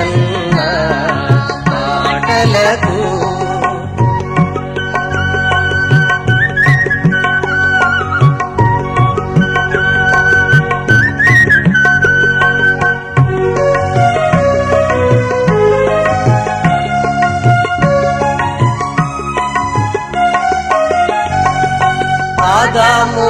ప్రసన్న మాటలకు. ఆదాము